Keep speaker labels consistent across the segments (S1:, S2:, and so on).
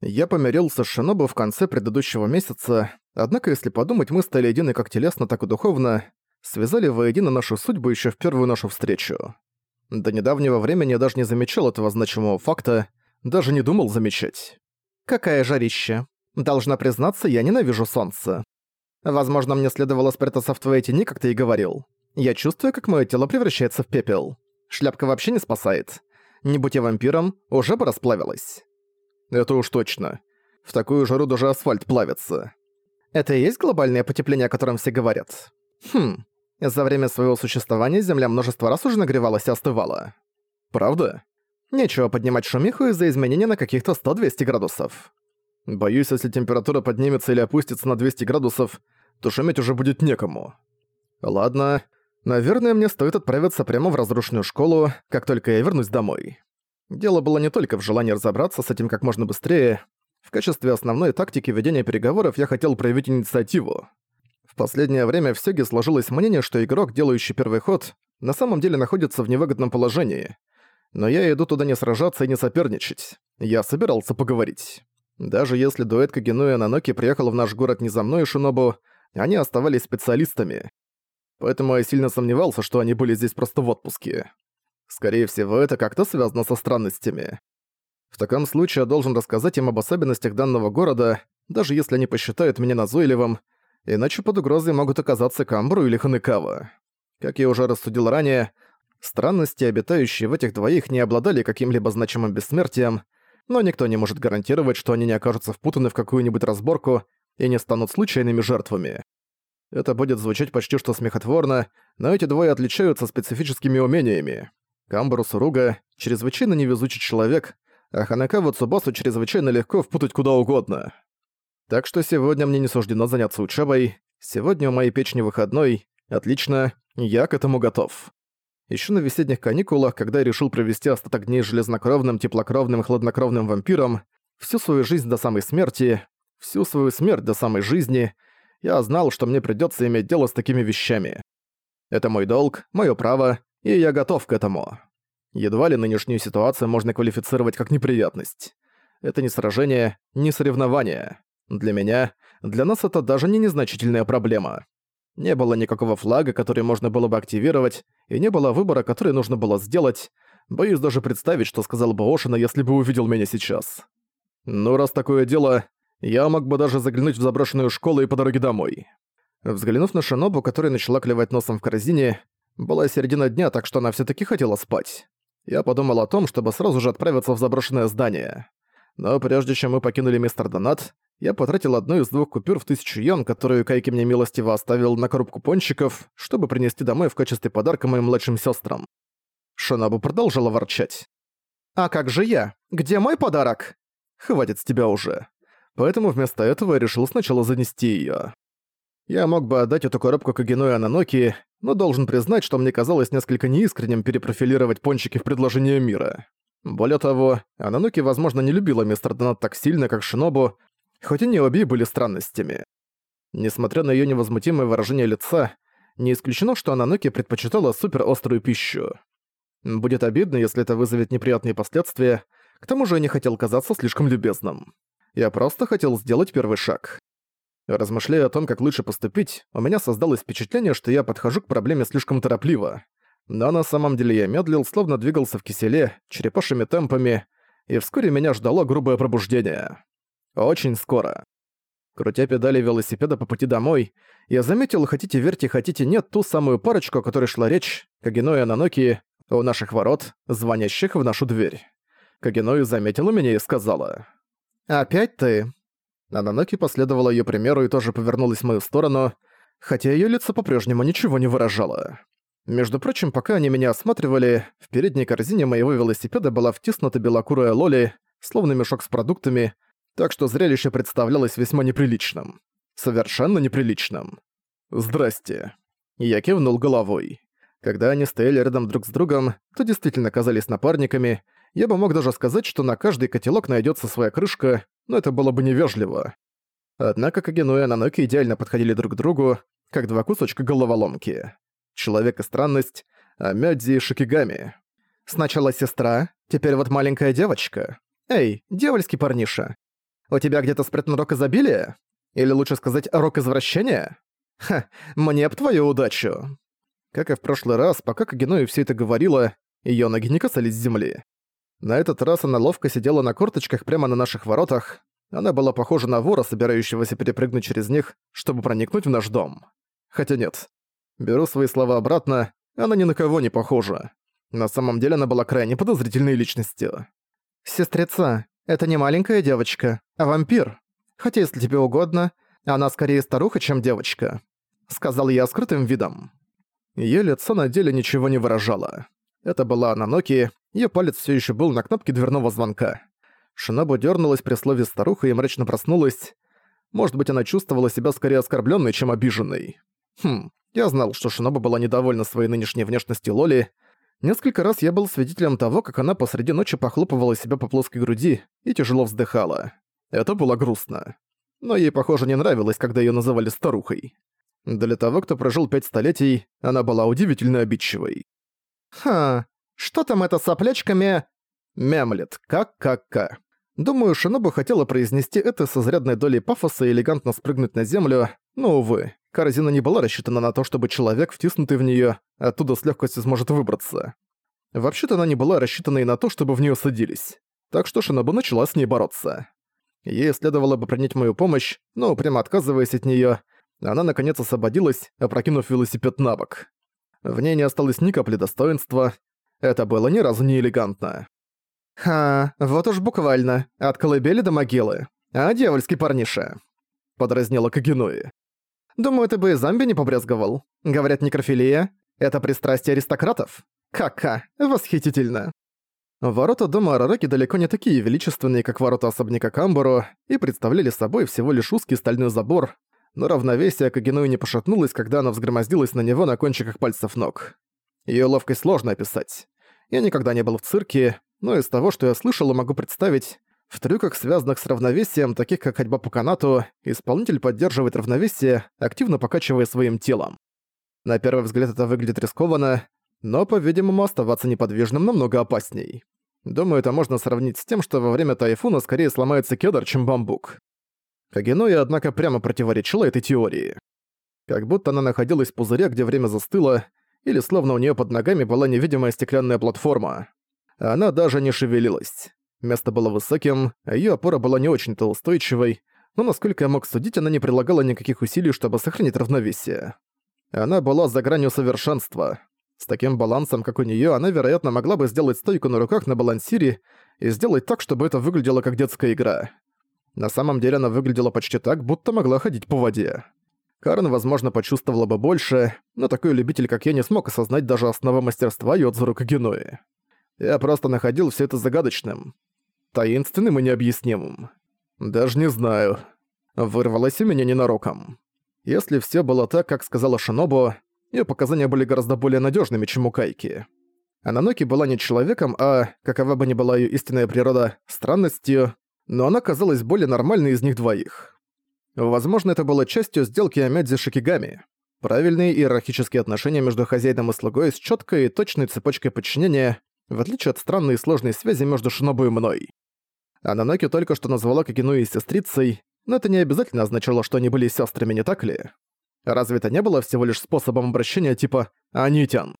S1: Я помирился с Шинобу в конце предыдущего месяца, однако если подумать, мы стали едины как телесно, так и духовно, связали воедино нашу судьбу еще в первую нашу встречу. До недавнего времени я даже не замечал этого значимого факта, даже не думал замечать. Какая жарище. Должна признаться, я ненавижу солнце. Возможно, мне следовало спрятаться в твоей тени, как ты и говорил. Я чувствую, как мое тело превращается в пепел. Шляпка вообще не спасает. Не будь я вампиром, уже бы расплавилась. Это уж точно. В такую жару даже асфальт плавится. Это и есть глобальное потепление, о котором все говорят? Хм, за время своего существования Земля множество раз уже нагревалась и остывала. Правда? Нечего поднимать шумиху из-за изменения на каких-то 100-200 градусов. Боюсь, если температура поднимется или опустится на 200 градусов, то шуметь уже будет некому. Ладно, наверное, мне стоит отправиться прямо в разрушенную школу, как только я вернусь домой. Дело было не только в желании разобраться с этим как можно быстрее. В качестве основной тактики ведения переговоров я хотел проявить инициативу. В последнее время в Сёге сложилось мнение, что игрок, делающий первый ход, на самом деле находится в невыгодном положении. Но я иду туда не сражаться и не соперничать. Я собирался поговорить. Даже если дуэт Кагену и Ананоки приехал в наш город не за мной и Шинобу, они оставались специалистами. Поэтому я сильно сомневался, что они были здесь просто в отпуске. Скорее всего, это как-то связано со странностями. В таком случае я должен рассказать им об особенностях данного города, даже если они посчитают меня назойливым, иначе под угрозой могут оказаться Камбру или Ханекава. Как я уже рассудил ранее, странности, обитающие в этих двоих, не обладали каким-либо значимым бессмертием, но никто не может гарантировать, что они не окажутся впутаны в какую-нибудь разборку и не станут случайными жертвами. Это будет звучать почти что смехотворно, но эти двое отличаются специфическими умениями. Камбару Суруга — чрезвычайно невезучий человек, а Ханакаву Цубасу чрезвычайно легко впутать куда угодно. Так что сегодня мне не суждено заняться учебой. Сегодня у моей печени выходной. Отлично, я к этому готов. Еще на весенних каникулах, когда я решил провести остаток дней железнокровным, теплокровным, хладнокровным вампиром, всю свою жизнь до самой смерти, всю свою смерть до самой жизни, я знал, что мне придётся иметь дело с такими вещами. Это мой долг, моё право, и я готов к этому. Едва ли нынешнюю ситуацию можно квалифицировать как неприятность. Это не сражение, не соревнование. Для меня, для нас это даже не незначительная проблема. Не было никакого флага, который можно было бы активировать, и не было выбора, который нужно было сделать. Боюсь даже представить, что сказал бы Ошина, если бы увидел меня сейчас. Ну, раз такое дело, я мог бы даже заглянуть в заброшенную школу и по дороге домой. Взглянув на Шинобу, которая начала клевать носом в корзине, была середина дня, так что она все таки хотела спать. Я подумал о том, чтобы сразу же отправиться в заброшенное здание. Но прежде чем мы покинули мистер Донат, я потратил одну из двух купюр в тысячу йен, которую Кайки мне милостиво оставил на коробку пончиков, чтобы принести домой в качестве подарка моим младшим сестрам. Шонабу продолжила ворчать. «А как же я? Где мой подарок?» «Хватит с тебя уже». Поэтому вместо этого я решил сначала занести ее. Я мог бы отдать эту коробку Кагену и Ананоки, но должен признать, что мне казалось несколько неискренним перепрофилировать пончики в предложение мира. Более того, Ананоки, возможно, не любила мистер Донат так сильно, как Шинобу, хоть и не обе были странностями. Несмотря на её невозмутимое выражение лица, не исключено, что Ананоки предпочитала суперострую пищу. Будет обидно, если это вызовет неприятные последствия, к тому же я не хотел казаться слишком любезным. Я просто хотел сделать первый шаг. Размышляя о том, как лучше поступить, у меня создалось впечатление, что я подхожу к проблеме слишком торопливо. Но на самом деле я медлил, словно двигался в киселе, черепашьими темпами, и вскоре меня ждало грубое пробуждение. Очень скоро. Крутя педали велосипеда по пути домой, я заметил, хотите верьте, хотите нет, ту самую парочку, о которой шла речь, Кагино и Ананоки, у наших ворот, звонящих в нашу дверь. Кагинои заметила меня и сказала. «Опять ты?» Ананоки последовала её примеру и тоже повернулась в мою сторону, хотя её лицо по-прежнему ничего не выражало. Между прочим, пока они меня осматривали, в передней корзине моего велосипеда была втиснута белокурая лоли, словно мешок с продуктами, так что зрелище представлялось весьма неприличным. Совершенно неприличным. «Здрасте». Я кивнул головой. Когда они стояли рядом друг с другом, то действительно казались напарниками. Я бы мог даже сказать, что на каждый котелок найдется своя крышка, но это было бы невежливо. Однако Кагену и Ананоки идеально подходили друг к другу, как два кусочка головоломки. Человек и странность, а Мёдзи и Шикигами. Сначала сестра, теперь вот маленькая девочка. Эй, дьявольский парниша, У тебя где-то спрятан рок изобилия? Или лучше сказать, рок извращения? Ха, мне б твою удачу. Как и в прошлый раз, пока Кагенуи все это говорила, ее ноги не касались земли. На этот раз она ловко сидела на корточках прямо на наших воротах. Она была похожа на вора, собирающегося перепрыгнуть через них, чтобы проникнуть в наш дом. Хотя нет. Беру свои слова обратно, она ни на кого не похожа. На самом деле она была крайне подозрительной личностью. «Сестрица, это не маленькая девочка, а вампир. Хотя, если тебе угодно, она скорее старуха, чем девочка», — сказал я скрытым видом. Её лицо на деле ничего не выражало. Это была Ананоки, её палец всё ещё был на кнопке дверного звонка. Шинобу дёрнулась при слове «старуха» и мрачно проснулась. Может быть, она чувствовала себя скорее оскорблённой, чем обиженной. Хм, я знал, что Шинобу была недовольна своей нынешней внешностью Лоли. Несколько раз я был свидетелем того, как она посреди ночи похлопывала себя по плоской груди и тяжело вздыхала. Это было грустно. Но ей, похоже, не нравилось, когда её называли старухой. Для того, кто прожил пять столетий, она была удивительно обидчивой. «Ха, что там это соплячками?» Мямлет, как-как-ка. Думаю, Шинобу хотела произнести это с изрядной долей пафоса и элегантно спрыгнуть на землю, но, увы, корзина не была рассчитана на то, чтобы человек, втиснутый в неё, оттуда с легкостью сможет выбраться. Вообще-то она не была рассчитана и на то, чтобы в неё садились. Так что Шинобу начала с ней бороться. Ей следовало бы принять мою помощь, но, прямо отказываясь от неё, она наконец освободилась, опрокинув велосипед на бок. В ней не осталось ни капли достоинства. Это было ни разу не элегантно. «Ха, вот уж буквально, от колыбели до могилы. А дьявольский парниша», — подразнила Кагенуи. «Думаю, ты бы и зомби не побрезговал. Говорят, некрофилия — это пристрастие аристократов. Ка-ка, восхитительно». Ворота дома Арараки далеко не такие величественные, как ворота особняка Камбару, и представляли собой всего лишь узкий стальной забор, но равновесие Кагенуи не пошатнулось, когда она взгромоздилась на него на кончиках пальцев ног. Её ловкость сложно описать. Я никогда не был в цирке, но из того, что я слышал могу представить, в трюках, связанных с равновесием, таких как ходьба по канату, исполнитель поддерживает равновесие, активно покачивая своим телом. На первый взгляд это выглядит рискованно, но, по-видимому, оставаться неподвижным намного опасней. Думаю, это можно сравнить с тем, что во время тайфуна скорее сломается кедр, чем бамбук. Кагенуя, однако, прямо противоречила этой теории. Как будто она находилась в пузыре, где время застыло, или словно у нее под ногами была невидимая стеклянная платформа. Она даже не шевелилась. Место было высоким, а её опора была не очень-то устойчивой, но, насколько я мог судить, она не прилагала никаких усилий, чтобы сохранить равновесие. Она была за гранью совершенства. С таким балансом, как у неё, она, вероятно, могла бы сделать стойку на руках на балансире и сделать так, чтобы это выглядело как детская игра. На самом деле она выглядела почти так, будто могла ходить по воде. Карен, возможно, почувствовала бы больше, но такой любитель, как я, не смог осознать даже основы мастерства Йодзуру Кагенуи. Я просто находил все это загадочным, таинственным и необъяснимым. Даже не знаю. Вырвалось у меня ненароком. Если все было так, как сказала Шинобу, ее показания были гораздо более надежными, чем у Кайки. Ананоки была не человеком, а, какова бы ни была ее истинная природа, странностью, но она казалась более нормальной из них двоих. Возможно, это было частью сделки Амядзи Шикигами. Правильные иерархические отношения между хозяином и слугой с четкой и точной цепочкой подчинения, в отличие от странной и сложной связи между Шинобу и мной. Ананоки только что назвала Кагенуи сестрицей, но это не обязательно означало, что они были сестрами, не так ли? Разве это не было всего лишь способом обращения типа «Анитян»?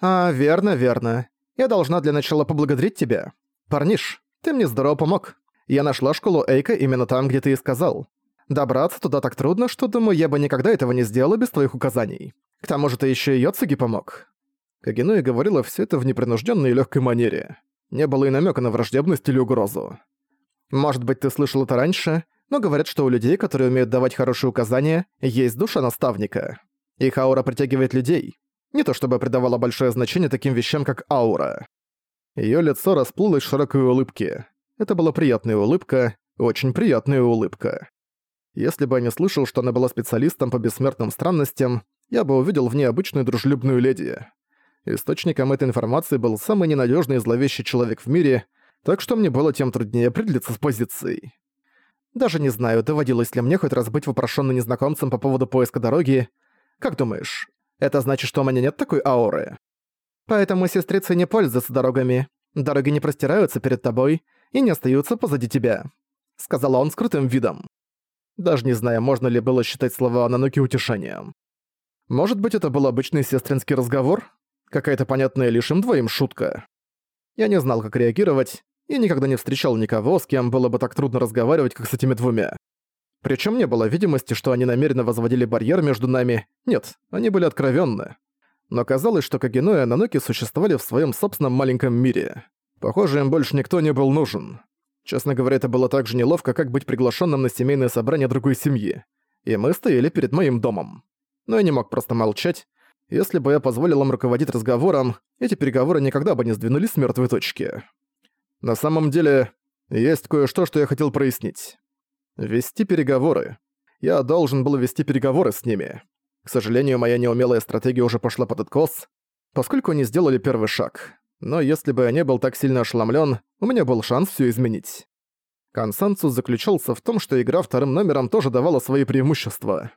S1: «А, верно, верно. Я должна для начала поблагодарить тебя. Парниш, ты мне здорово помог. Я нашла школу Эйка именно там, где ты и сказал. Добраться туда так трудно, что, думаю, я бы никогда этого не сделала без твоих указаний. К тому же ты ещё и Йоцуги помог». Кагенуи говорила всё это в непринужденной и лёгкой манере. Не было и намёка на враждебность или угрозу. «Может быть, ты слышал это раньше, но говорят, что у людей, которые умеют давать хорошие указания, есть душа наставника. Их аура притягивает людей. Не то чтобы придавала большое значение таким вещам, как аура». Её лицо расплылось в широкой улыбке. Это была приятная улыбка, очень приятная улыбка. Если бы я не слышал, что она была специалистом по бессмертным странностям, я бы увидел в ней обычную дружелюбную леди. Источником этой информации был самый ненадежный и зловещий человек в мире, так что мне было тем труднее определиться с позицией. Даже не знаю, доводилось ли мне хоть раз быть вопрошенным незнакомцем по поводу поиска дороги. Как думаешь, это значит, что у меня нет такой ауры? Поэтому сестрицы не пользуются дорогами. Дороги не простираются перед тобой, и не остаются позади тебя. сказала он скрытым видом. Даже не зная, можно ли было считать слова Анануки утешением. Может быть, это был обычный сестринский разговор? Какая-то понятная лишь им двоим шутка. Я не знал, как реагировать, и никогда не встречал никого, с кем было бы так трудно разговаривать, как с этими двумя. Причем не было видимости, что они намеренно возводили барьер между нами. Нет, они были откровенны. Но казалось, что Кагино и Ананоки существовали в своем собственном маленьком мире. Похоже, им больше никто не был нужен. Честно говоря, это было так же неловко, как быть приглашенным на семейное собрание другой семьи. И мы стояли перед моим домом. Но я не мог просто молчать. Если бы я позволил им руководить разговором, эти переговоры никогда бы не сдвинулись с мертвой точки. На самом деле, есть кое-что, что я хотел прояснить. Вести переговоры. Я должен был вести переговоры с ними. К сожалению, моя неумелая стратегия уже пошла под откос, поскольку они сделали первый шаг. Но если бы я не был так сильно ошеломлен, у меня был шанс все изменить. Консенсус заключался в том, что игра вторым номером тоже давала свои преимущества.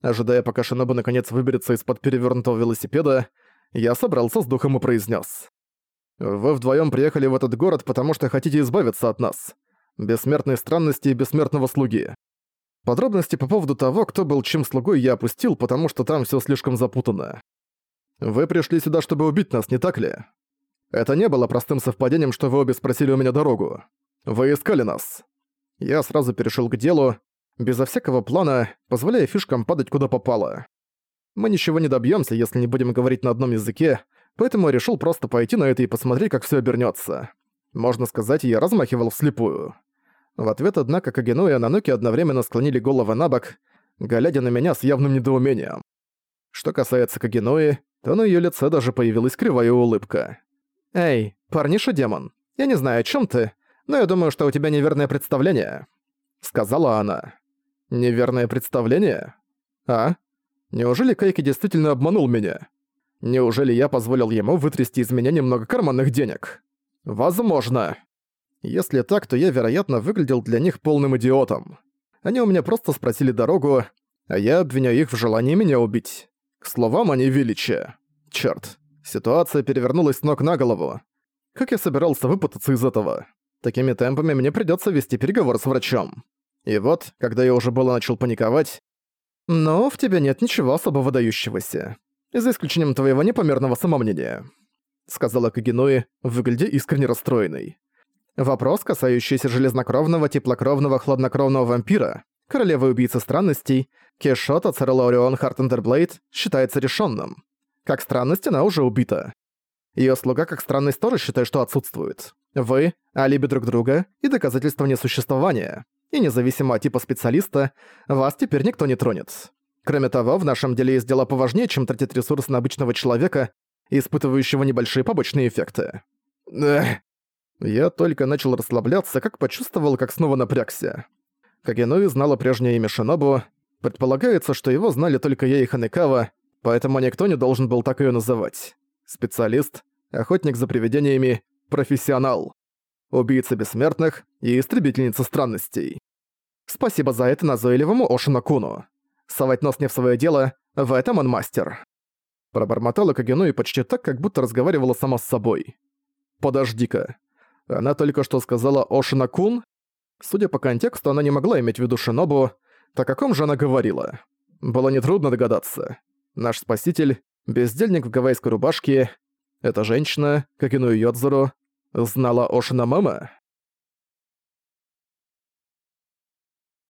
S1: Ожидая, пока Шинобу наконец выберется из-под перевернутого велосипеда, я собрался с духом и произнес: «Вы вдвоем приехали в этот город, потому что хотите избавиться от нас бессмертной странности и бессмертного слуги. Подробности по поводу того, кто был чем слугой, я опустил, потому что там все слишком запутано. Вы пришли сюда, чтобы убить нас, не так ли? Это не было простым совпадением, что вы обе спросили у меня дорогу. Вы искали нас. Я сразу перешел к делу, безо всякого плана, позволяя фишкам падать куда попало. Мы ничего не добьемся, если не будем говорить на одном языке, поэтому я решил просто пойти на это и посмотреть, как все обернется. Можно сказать, я размахивал вслепую. В ответ, однако, Кагену и Анануки одновременно склонили головы на бок, глядя на меня с явным недоумением. Что касается Кагенуи, то на её лице даже появилась кривая улыбка. «Эй, парниша-демон, я не знаю, о чём ты, но я думаю, что у тебя неверное представление», — сказала она. «Неверное представление? А? Неужели Кайки действительно обманул меня? Неужели я позволил ему вытрясти из меня немного карманных денег? Возможно». Если так, то я, вероятно, выглядел для них полным идиотом. Они у меня просто спросили дорогу, а я обвиняю их в желании меня убить. К словам, они величия. Чёрт, ситуация перевернулась с ног на голову. Как я собирался выпутаться из этого? Такими темпами мне придётся вести переговор с врачом. И вот, когда я уже было начал паниковать, «Но в тебе нет ничего особо выдающегося, за исключением твоего непомерного самомнения», сказала Кагенуи, выглядя искренне расстроенной. Вопрос, касающийся железнокровного, теплокровного, хладнокровного вампира, королевы-убийцы странностей, Кешота Церелорион Хартендерблейд, считается решенным. Как странность она уже убита. Ее слуга как странность тоже считает, что отсутствует. Вы – алиби друг друга и доказательство несуществования. И независимо от типа специалиста, вас теперь никто не тронет. Кроме того, в нашем деле есть дела поважнее, чем тратить ресурсы на обычного человека, испытывающего небольшие побочные эффекты. Эх. Я только начал расслабляться, как почувствовал, как снова напрягся. Кагенуи знала прежнее имя Шинобу. Предполагается, что его знали только я и Ханекава, поэтому никто не должен был так её называть. Специалист, охотник за привидениями, профессионал. Убийца бессмертных и истребительница странностей. Спасибо за это назойливому Ошинакуну. Совать нос не в своё дело, в этом он мастер. Пробормотала Кагенуи почти так, как будто разговаривала сама с собой. «Подожди-ка, она только что сказала «Ошина-кун»? Судя по контексту, она не могла иметь в виду Шинобу, так о ком же она говорила? Было нетрудно догадаться. Наш спаситель, бездельник в гавайской рубашке, эта женщина, как Какину Йодзуру, знала Ошина Мама?